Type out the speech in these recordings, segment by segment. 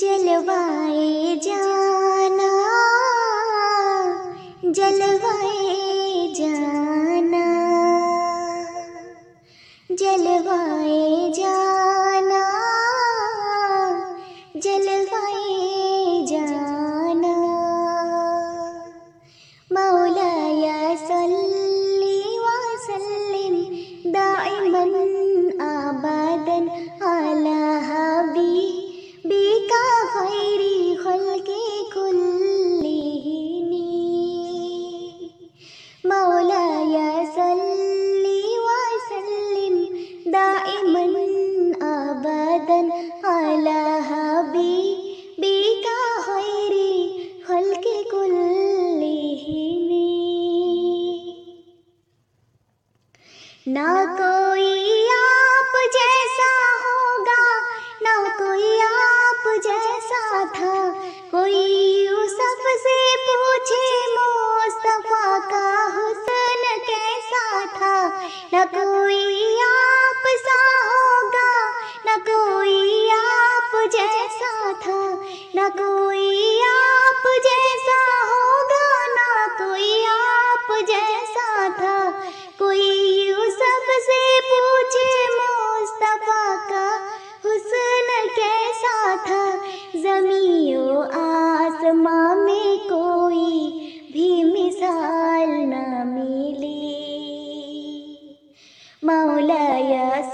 जलवाए जाना जलवाए जाना जलवाए जाना जलवाए जाना। मौलाया सल्ली वसल्लिम दाइमन अबदन ना कोई आप जैसा होगा, ना कोई आप जैसा था। कोई यूसुफ से पूछे, मोस्तफा का हुसन कैसा था? ना कोई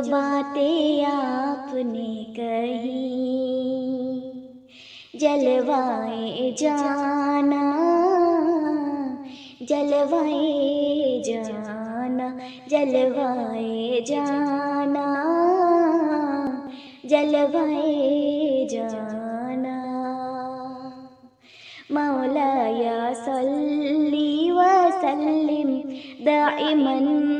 बातें आपने कही। जलवाए जाना जलवाए जाना जलवाए जाना जलवाए जाना। मौलाया सल्ली वसल्लिम दाइमन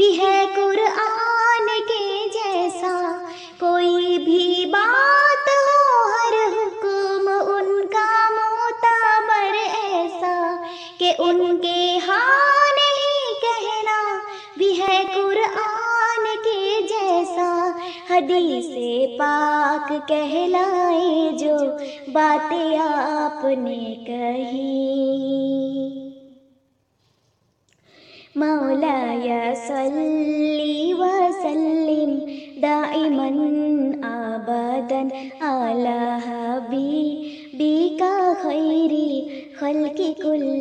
भी है कुरआन के जैसा। कोई भी बात हो, हर हुक्म उनका मुताबर ऐसा कि उनके हाँ नहीं कहना भी है कुरआन के जैसा। हदीस पाक कहलाए जो बातें आपने कही। मौलाया सल्ली वसल्लिम दाइमन अबदन अला हबीबिका खैरी खल्की कुल्लिहिमी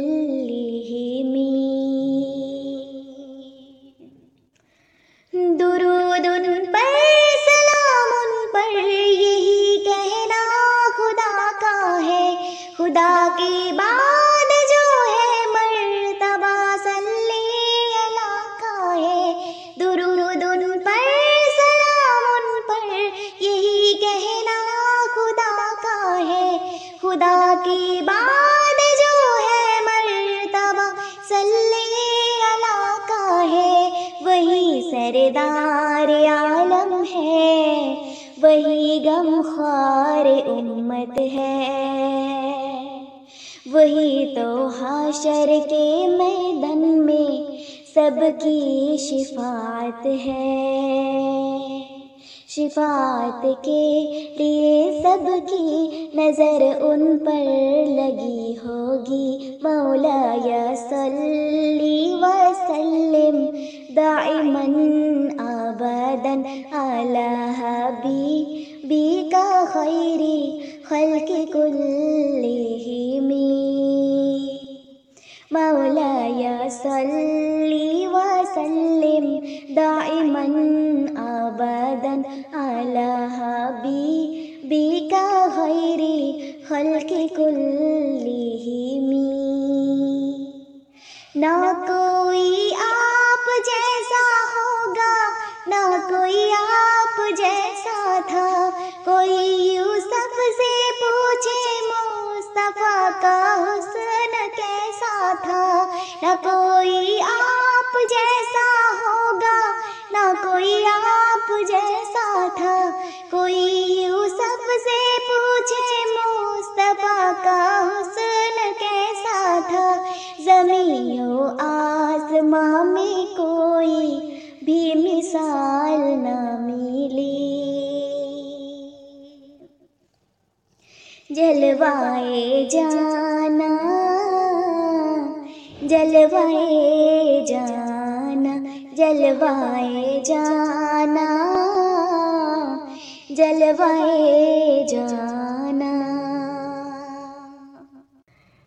वही सरदार आलम है, वही गम ख्वार उम्मत है। वही तो हाशर के मैदान में सबकी शिफात है। शिफात के लिए सबकी नज़र उन पर लगी होगी मौलाया सल्ली वसल्लिम। दाइमन आबदन अला हबीबी का खैरी खल्क कुल्लिहिमी मौलाया सल्ली वसल्लिम दाइमन आबदन अला हबीबिका खैरी खल्क ना कोई आप जैसा होगा, ना कोई आप जैसा था। कोई यूसुफ से पूछे, मुस्तफ़ा का हुस्न कैसा था? जमीनो आसमां में कोई भी मिसाल न मिली। जलवाए जाना जलवाए जाना जलवाए जाना जलवाए जाना।